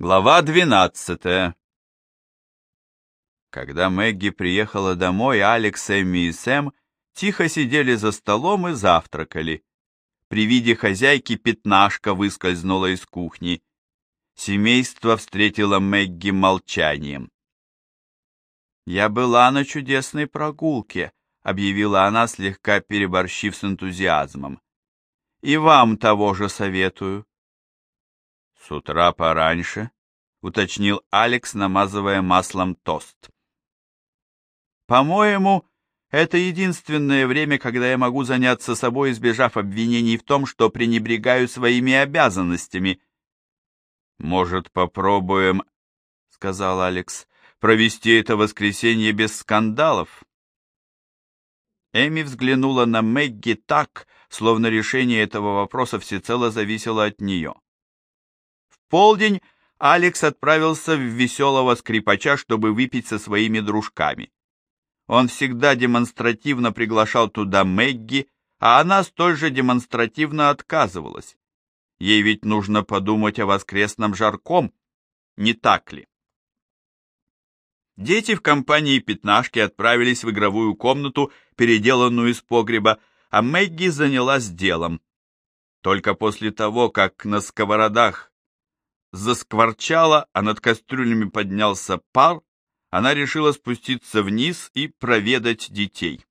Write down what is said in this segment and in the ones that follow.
Глава двенадцатая Когда Мэгги приехала домой, Алекс, Эмми и Сэм тихо сидели за столом и завтракали. При виде хозяйки пятнашка выскользнула из кухни. Семейство встретило Мэгги молчанием. «Я была на чудесной прогулке», — объявила она, слегка переборщив с энтузиазмом. «И вам того же советую». «С утра пораньше», — уточнил Алекс, намазывая маслом тост. «По-моему, это единственное время, когда я могу заняться собой, избежав обвинений в том, что пренебрегаю своими обязанностями». «Может, попробуем», — сказал Алекс, — «провести это воскресенье без скандалов?» Эми взглянула на Мэгги так, словно решение этого вопроса всецело зависело от нее полдень Алекс отправился в веселого скрипача, чтобы выпить со своими дружками. Он всегда демонстративно приглашал туда Мэгги, а она столь же демонстративно отказывалась. Ей ведь нужно подумать о воскресном жарком, не так ли? Дети в компании пятнашки отправились в игровую комнату, переделанную из погреба, а Мэгги занялась делом. Только после того, как на сковородах заскворчало, а над кастрюлями поднялся пар, она решила спуститься вниз и проведать детей.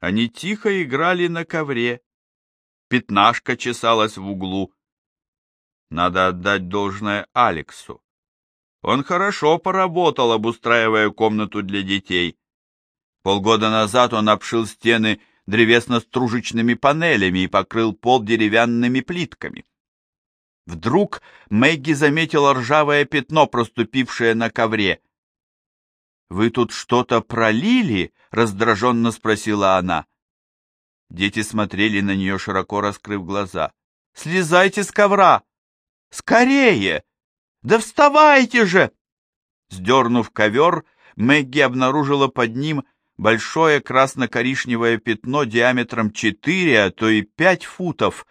Они тихо играли на ковре. Пятнашка чесалась в углу. Надо отдать должное Алексу. Он хорошо поработал, обустраивая комнату для детей. Полгода назад он обшил стены древесно-стружечными панелями и покрыл пол деревянными плитками. Вдруг Мэгги заметила ржавое пятно, проступившее на ковре. «Вы тут что-то пролили?» — раздраженно спросила она. Дети смотрели на нее, широко раскрыв глаза. «Слезайте с ковра! Скорее! Да вставайте же!» Сдернув ковер, Мэгги обнаружила под ним большое красно-коричневое пятно диаметром четыре, а то и пять футов.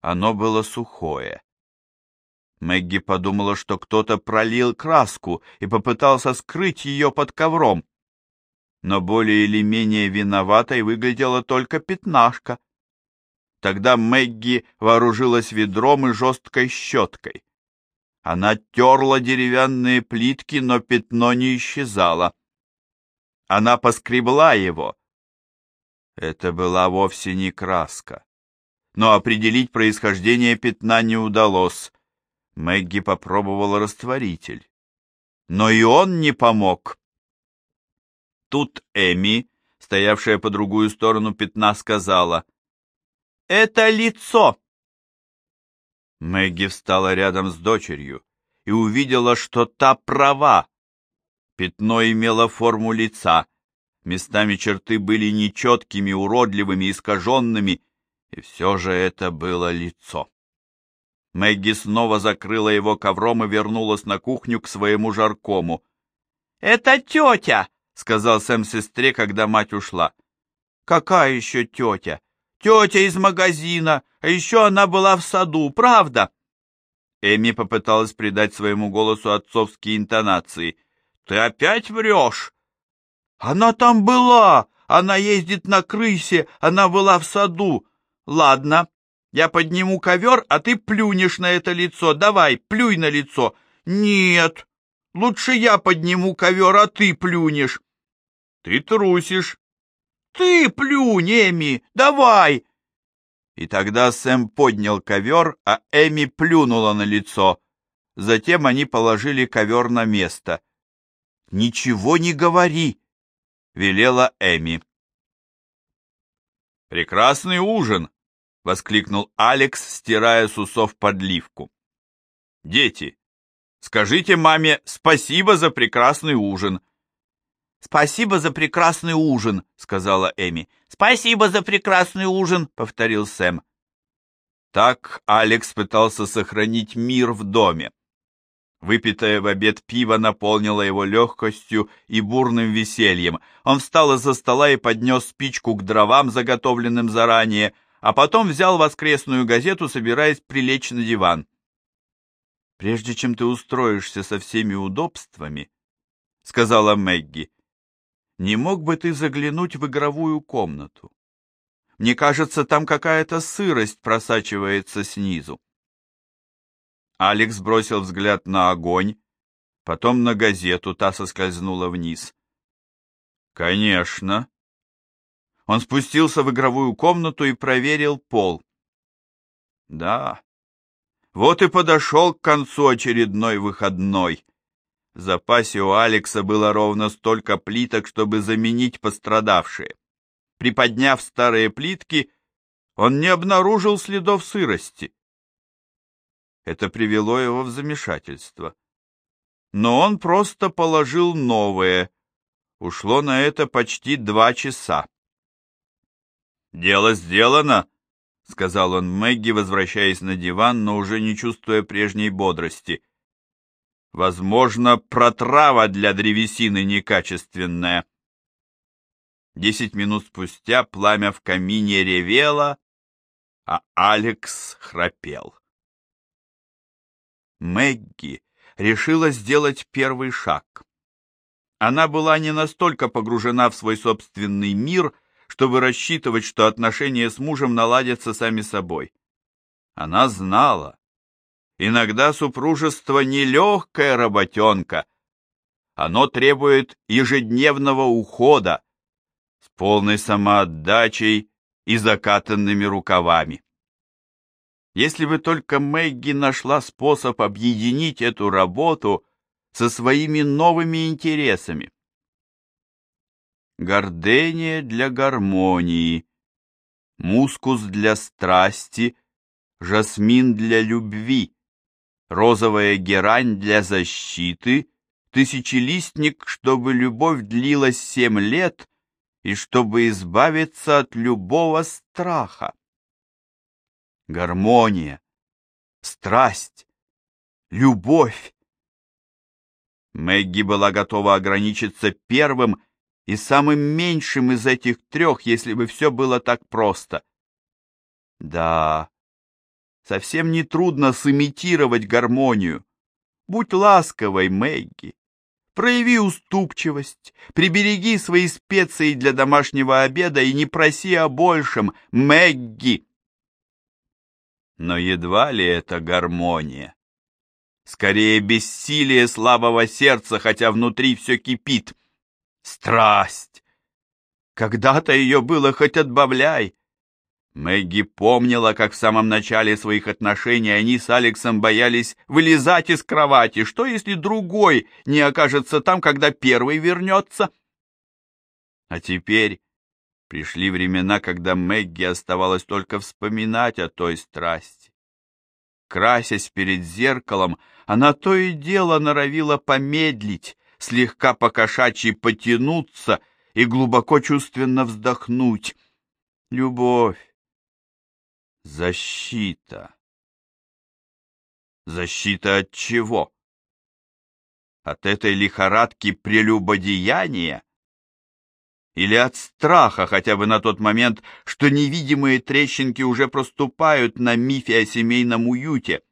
Оно было сухое. Мэгги подумала, что кто-то пролил краску и попытался скрыть ее под ковром. Но более или менее виноватой выглядела только пятнашка. Тогда Мэгги вооружилась ведром и жесткой щеткой. Она терла деревянные плитки, но пятно не исчезало. Она поскребла его. Это была вовсе не краска. Но определить происхождение пятна не удалось. Мэгги попробовала растворитель. Но и он не помог. Тут Эми, стоявшая по другую сторону пятна, сказала, «Это лицо!» Мэгги встала рядом с дочерью и увидела, что та права. Пятно имело форму лица, местами черты были нечеткими, уродливыми, искаженными, и все же это было лицо. Мэгги снова закрыла его ковром и вернулась на кухню к своему жаркому. «Это тетя!» — сказал Сэм сестре, когда мать ушла. «Какая еще тетя? Тетя из магазина, а еще она была в саду, правда?» Эми попыталась придать своему голосу отцовские интонации. «Ты опять врешь?» «Она там была! Она ездит на крысе, она была в саду. Ладно, я подниму ковер, а ты плюнешь на это лицо. Давай, плюй на лицо. Нет, лучше я подниму ковер, а ты плюнешь. Ты трусишь. Ты плюнь, Эми, давай. И тогда Сэм поднял ковер, а Эми плюнула на лицо. Затем они положили ковер на место. «Ничего не говори!» — велела Эми. «Прекрасный ужин!» — воскликнул Алекс, стирая с усов подливку. «Дети, скажите маме спасибо за прекрасный ужин». «Спасибо за прекрасный ужин», — сказала Эми. «Спасибо за прекрасный ужин», — повторил Сэм. Так Алекс пытался сохранить мир в доме. Выпитое в обед пиво наполнило его легкостью и бурным весельем. Он встал из-за стола и поднес спичку к дровам, заготовленным заранее, а потом взял воскресную газету, собираясь прилечь на диван. «Прежде чем ты устроишься со всеми удобствами, — сказала Мэгги, — не мог бы ты заглянуть в игровую комнату? Мне кажется, там какая-то сырость просачивается снизу». Алекс бросил взгляд на огонь, потом на газету, та соскользнула вниз. «Конечно». Он спустился в игровую комнату и проверил пол. «Да, вот и подошел к концу очередной выходной. В запасе у Алекса было ровно столько плиток, чтобы заменить пострадавшие. Приподняв старые плитки, он не обнаружил следов сырости. Это привело его в замешательство. Но он просто положил новые. Ушло на это почти два часа. «Дело сделано», — сказал он Мэгги, возвращаясь на диван, но уже не чувствуя прежней бодрости. «Возможно, протрава для древесины некачественная». Десять минут спустя пламя в камине ревело, а Алекс храпел. Мэгги решила сделать первый шаг. Она была не настолько погружена в свой собственный мир, чтобы рассчитывать, что отношения с мужем наладятся сами собой. Она знала. Иногда супружество нелегкая работенка. Оно требует ежедневного ухода с полной самоотдачей и закатанными рукавами. Если бы только Мэгги нашла способ объединить эту работу со своими новыми интересами гордения для гармонии, мускус для страсти, жасмин для любви, розовая герань для защиты, тысячелистник, чтобы любовь длилась семь лет и чтобы избавиться от любого страха. Гармония, страсть, любовь. Мэгги была готова ограничиться первым и самым меньшим из этих трех, если бы все было так просто. Да, совсем не трудно сымитировать гармонию. Будь ласковой, Мэгги. Прояви уступчивость, прибереги свои специи для домашнего обеда и не проси о большем, Мэгги. Но едва ли это гармония. Скорее, бессилие слабого сердца, хотя внутри все кипит. Страсть! Когда-то ее было хоть отбавляй. Мэгги помнила, как в самом начале своих отношений они с Алексом боялись вылезать из кровати. Что, если другой не окажется там, когда первый вернется? А теперь пришли времена, когда Мэгги оставалось только вспоминать о той страсти. Красясь перед зеркалом, она то и дело норовила помедлить, слегка покошачьи потянуться и глубоко чувственно вздохнуть. Любовь. Защита. Защита от чего? От этой лихорадки прелюбодеяния? Или от страха хотя бы на тот момент, что невидимые трещинки уже проступают на мифе о семейном уюте?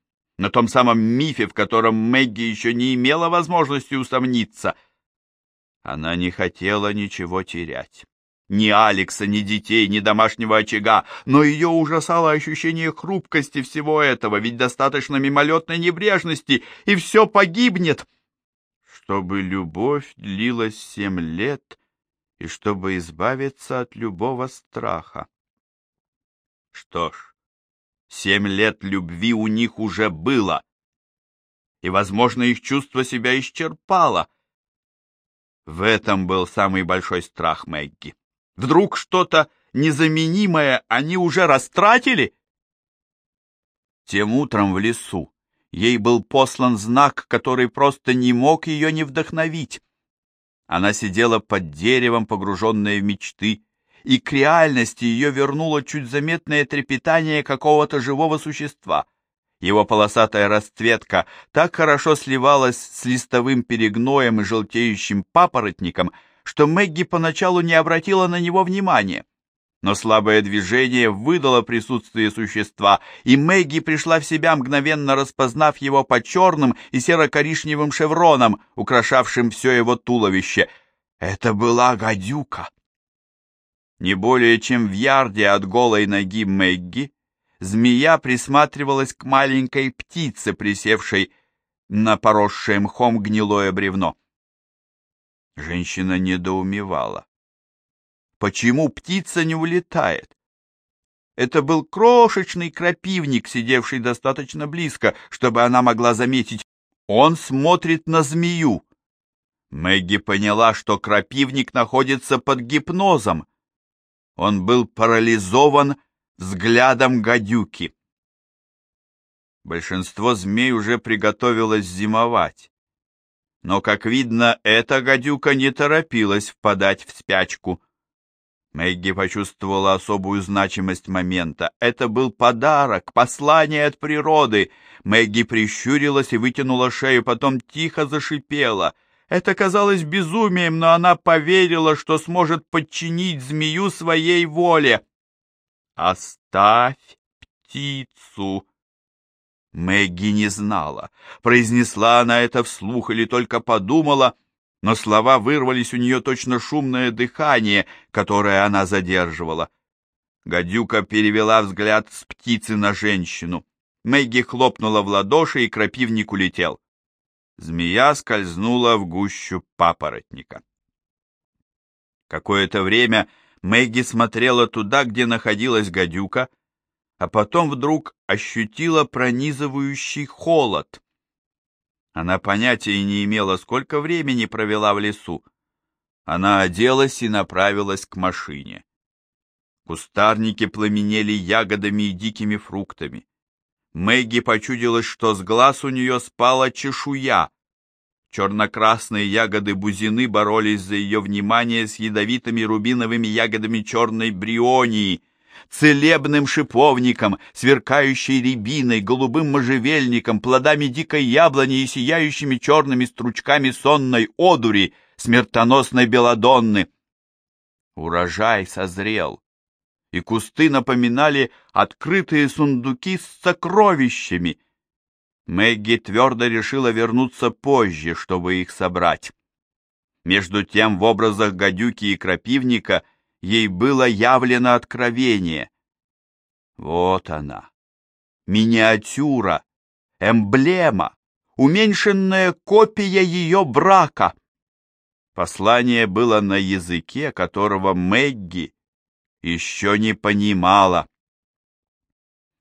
На том самом мифе, в котором Мэгги еще не имела возможности усомниться. Она не хотела ничего терять. Ни Алекса, ни детей, ни домашнего очага, но ее ужасало ощущение хрупкости всего этого, ведь достаточно мимолетной небрежности, и все погибнет. Чтобы любовь длилась семь лет, и чтобы избавиться от любого страха. Что ж, Семь лет любви у них уже было, и, возможно, их чувство себя исчерпало. В этом был самый большой страх Мэгги. Вдруг что-то незаменимое они уже растратили? Тем утром в лесу ей был послан знак, который просто не мог ее не вдохновить. Она сидела под деревом, погруженная в мечты, и к реальности ее вернуло чуть заметное трепетание какого-то живого существа. Его полосатая расцветка так хорошо сливалась с листовым перегноем и желтеющим папоротником, что Мэгги поначалу не обратила на него внимания. но слабое движение выдало присутствие существа, и Мэгги пришла в себя, мгновенно распознав его по черным и серо-коричневым шевронам, украшавшим все его туловище. Это была гадюка. Не более чем в ярде от голой ноги Мэгги змея присматривалась к маленькой птице, присевшей на поросшее мхом гнилое бревно. Женщина недоумевала. Почему птица не улетает? Это был крошечный крапивник, сидевший достаточно близко, чтобы она могла заметить. Он смотрит на змею. Мэгги поняла, что крапивник находится под гипнозом. Он был парализован взглядом гадюки. Большинство змей уже приготовилось зимовать. Но, как видно, эта гадюка не торопилась впадать в спячку. Мэгги почувствовала особую значимость момента. Это был подарок, послание от природы. Мэгги прищурилась и вытянула шею, потом тихо зашипела. Это казалось безумием, но она поверила, что сможет подчинить змею своей воле. «Оставь птицу!» Мэгги не знала, произнесла она это вслух или только подумала, но слова вырвались у нее точно шумное дыхание, которое она задерживала. Гадюка перевела взгляд с птицы на женщину. Мэгги хлопнула в ладоши, и крапивник улетел. Змея скользнула в гущу папоротника. Какое-то время Мэгги смотрела туда, где находилась гадюка, а потом вдруг ощутила пронизывающий холод. Она понятия не имела, сколько времени провела в лесу. Она оделась и направилась к машине. Кустарники пламенели ягодами и дикими фруктами. Мэгги почудилось, что с глаз у нее спала чешуя. Черно-красные ягоды бузины боролись за ее внимание с ядовитыми рубиновыми ягодами черной брионии, целебным шиповником, сверкающей рябиной, голубым можжевельником, плодами дикой яблони и сияющими черными стручками сонной одури, смертоносной белодонны. Урожай созрел, и кусты напоминали открытые сундуки с сокровищами. Мэгги твердо решила вернуться позже, чтобы их собрать. Между тем в образах гадюки и крапивника — ей было явлено откровение. Вот она, миниатюра, эмблема, уменьшенная копия ее брака. Послание было на языке, которого Мэгги еще не понимала.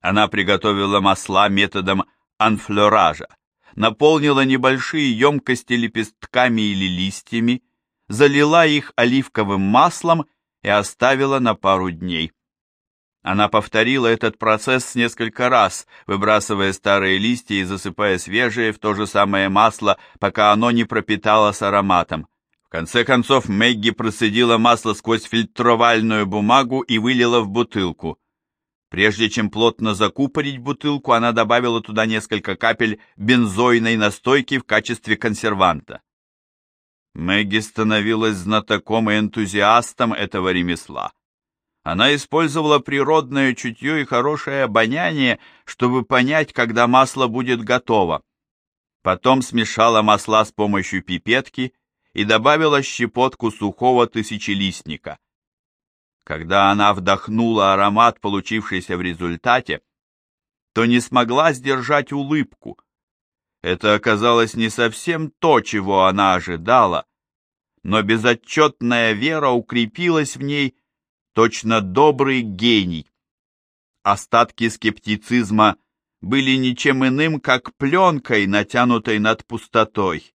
Она приготовила масла методом анфлоража, наполнила небольшие емкости лепестками или листьями, залила их оливковым маслом и оставила на пару дней. Она повторила этот процесс несколько раз, выбрасывая старые листья и засыпая свежие в то же самое масло, пока оно не пропиталось ароматом. Конце концов Мэгги процедила масло сквозь фильтровальную бумагу и вылила в бутылку. Прежде чем плотно закупорить бутылку, она добавила туда несколько капель бензойной настойки в качестве консерванта. Мэгги становилась знатоком и энтузиастом этого ремесла. Она использовала природное чутье и хорошее обоняние, чтобы понять, когда масло будет готово. Потом смешала масла с помощью пипетки и добавила щепотку сухого тысячелистника. Когда она вдохнула аромат, получившийся в результате, то не смогла сдержать улыбку. Это оказалось не совсем то, чего она ожидала, но безотчетная вера укрепилась в ней, точно добрый гений. Остатки скептицизма были ничем иным, как пленкой, натянутой над пустотой.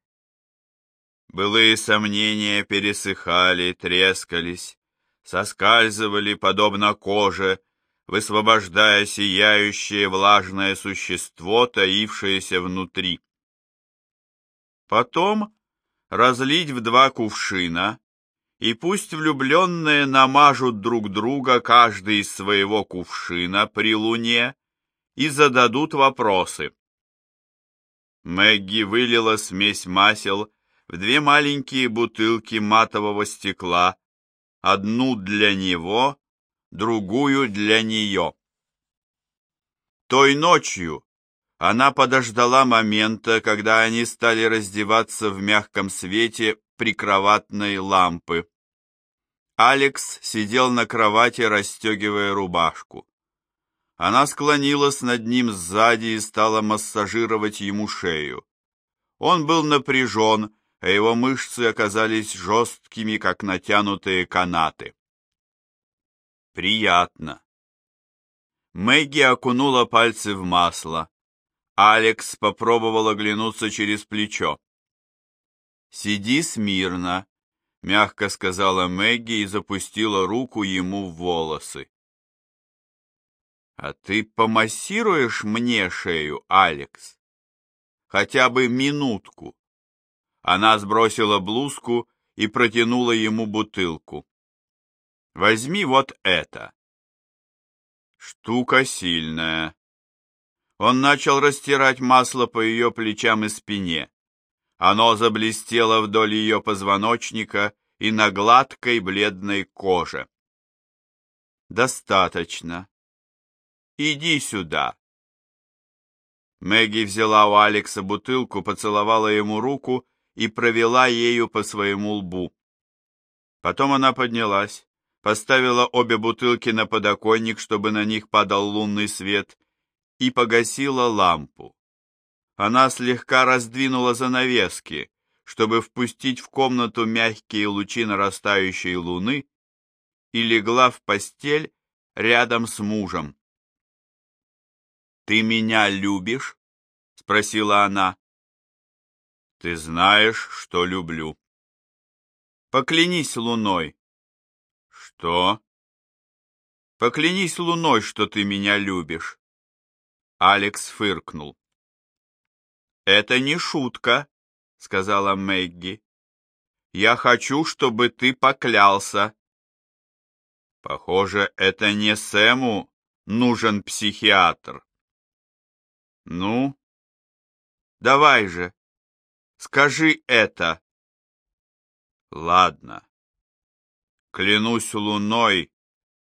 Былые сомнения пересыхали, трескались, соскальзывали, подобно коже, высвобождая сияющее влажное существо, таившееся внутри. Потом разлить в два кувшина, и пусть влюбленные намажут друг друга каждый из своего кувшина при луне и зададут вопросы. Мэгги вылила смесь масел в две маленькие бутылки матового стекла, одну для него, другую для нее. Той ночью она подождала момента, когда они стали раздеваться в мягком свете прикроватной лампы. Алекс сидел на кровати, расстегивая рубашку. Она склонилась над ним сзади и стала массажировать ему шею. Он был напряжен, а его мышцы оказались жесткими, как натянутые канаты. Приятно. Мэгги окунула пальцы в масло. Алекс попробовал оглянуться через плечо. «Сиди смирно», — мягко сказала Мэгги и запустила руку ему в волосы. «А ты помассируешь мне шею, Алекс? Хотя бы минутку». Она сбросила блузку и протянула ему бутылку. «Возьми вот это». Штука сильная. Он начал растирать масло по ее плечам и спине. Оно заблестело вдоль ее позвоночника и на гладкой бледной коже. «Достаточно. Иди сюда». Мэгги взяла у Алекса бутылку, поцеловала ему руку и провела ею по своему лбу. Потом она поднялась, поставила обе бутылки на подоконник, чтобы на них падал лунный свет, и погасила лампу. Она слегка раздвинула занавески, чтобы впустить в комнату мягкие лучи нарастающей луны, и легла в постель рядом с мужем. «Ты меня любишь?» — спросила она. «Ты знаешь, что люблю». «Поклянись луной». «Что?» «Поклянись луной, что ты меня любишь». Алекс фыркнул. «Это не шутка», — сказала Мэгги. «Я хочу, чтобы ты поклялся». Похоже, это не Сэму нужен психиатр. Ну, давай же, скажи это. Ладно. Клянусь луной,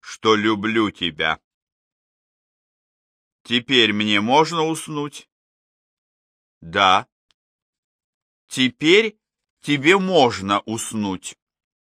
что люблю тебя. Теперь мне можно уснуть? Да. Теперь тебе можно уснуть.